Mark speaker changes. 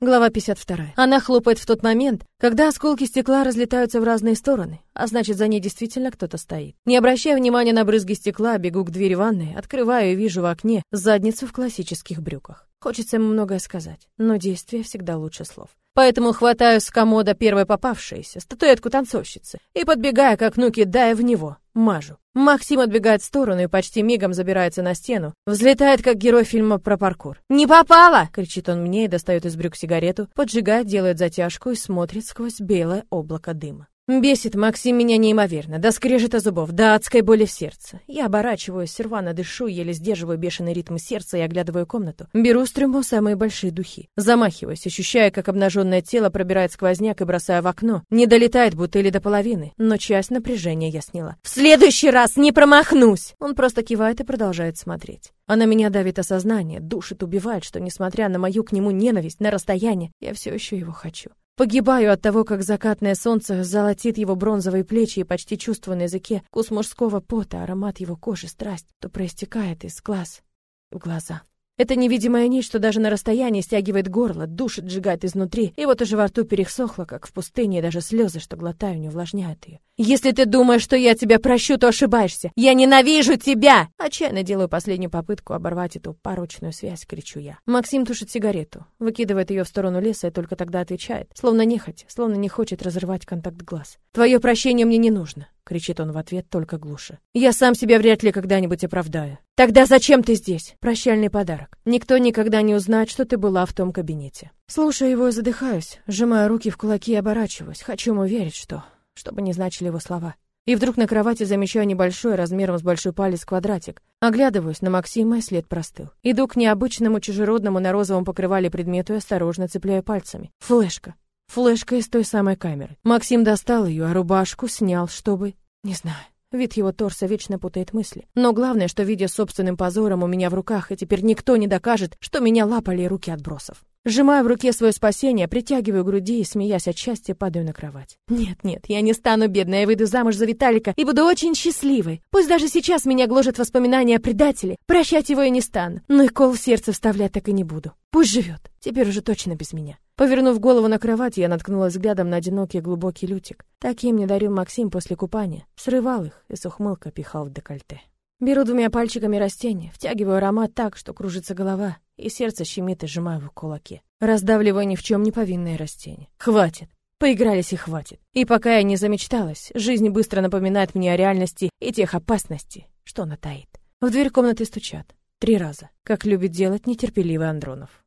Speaker 1: Глава 52. Она хлопает в тот момент, когда осколки стекла разлетаются в разные стороны, а значит, за ней действительно кто-то стоит. Не обращая внимания на брызги стекла, бегу к двери ванной, открываю и вижу в окне задницу в классических брюках. Хочется ему многое сказать, но действие всегда лучше слов. Поэтому хватаю с комода первой попавшейся, статуэтку танцовщицы, и, подбегая к окну, кидая в него, мажу. Максим отбегает в сторону и почти мигом забирается на стену, взлетает, как герой фильма про паркур. «Не попала!» — кричит он мне и достает из брюк сигарету, поджигает, делает затяжку и смотрит сквозь белое облако дыма. Бесит Максим меня неимоверно, до скрежета зубов, до адской боли в сердце. Я оборачиваюсь, сервано дышу, еле сдерживаю бешеный ритм сердца и оглядываю комнату. Беру с трюмо самые большие духи. Замахиваюсь, ощущая, как обнаженное тело пробирает сквозняк и бросаю в окно. Не долетает бутыли до половины, но часть напряжения я сняла. «В следующий раз не промахнусь!» Он просто кивает и продолжает смотреть. Она меня давит осознание, душит, убивает, что, несмотря на мою к нему ненависть на расстоянии, я все еще его хочу. Погибаю от того, как закатное солнце золотит его бронзовые плечи и почти чувствую на языке вкус мужского пота, аромат его кожи, страсть, то проистекает из глаз в глаза. Это невидимая нить, что даже на расстоянии стягивает горло, душит, сжигает изнутри, и вот уже во рту пересохло, как в пустыне, и даже слезы, что глотаю, не увлажняют ее. «Если ты думаешь, что я тебя прощу, то ошибаешься! Я ненавижу тебя!» Отчаянно делаю последнюю попытку оборвать эту порочную связь, кричу я. Максим тушит сигарету, выкидывает ее в сторону леса и только тогда отвечает, словно нехотя, словно не хочет разрывать контакт глаз. «Твое прощение мне не нужно кричит он в ответ только глуше. Я сам себя вряд ли когда-нибудь оправдаю. Тогда зачем ты здесь? Прощальный подарок. Никто никогда не узнает, что ты была в том кабинете. Слушаю его задыхаюсь, сжимаю руки в кулаки и оборачиваюсь. Хочу ему верить, что... Чтобы не значили его слова. И вдруг на кровати замечаю небольшой, размером с большой палец, квадратик. Оглядываюсь на Максима, и след простыл. Иду к необычному чужеродному на розовом покрывале предмету и осторожно цепляю пальцами. Флешка. Флешка из той самой камеры. Максим достал ее, а рубашку снял, чтобы... Не знаю. Вид его торса вечно путает мысли. Но главное, что, видя собственным позором у меня в руках, и теперь никто не докажет, что меня лапали руки отбросов. Сжимаю в руке свое спасение, притягиваю груди и, смеясь от счастья, падаю на кровать. Нет, нет, я не стану бедной, я выйду замуж за Виталика и буду очень счастливой. Пусть даже сейчас меня гложет воспоминания о предателе, прощать его я не стану, но и кол в сердце вставлять так и не буду. Пусть живет, теперь уже точно без меня. Повернув голову на кровать, я наткнулась взглядом на одинокий глубокий лютик. Таким мне дарил Максим после купания. Срывал их и с ухмылкой пихал в декольте. Беру двумя пальчиками растение, втягиваю аромат так, что кружится голова, и сердце щемит и сжимаю в кулаке. Раздавливаю ни в чем не повинное растение. Хватит. Поигрались и хватит. И пока я не замечталась, жизнь быстро напоминает мне о реальности и тех опасностей, что она таит. В дверь комнаты стучат. Три раза, как любит делать нетерпеливый Андронов.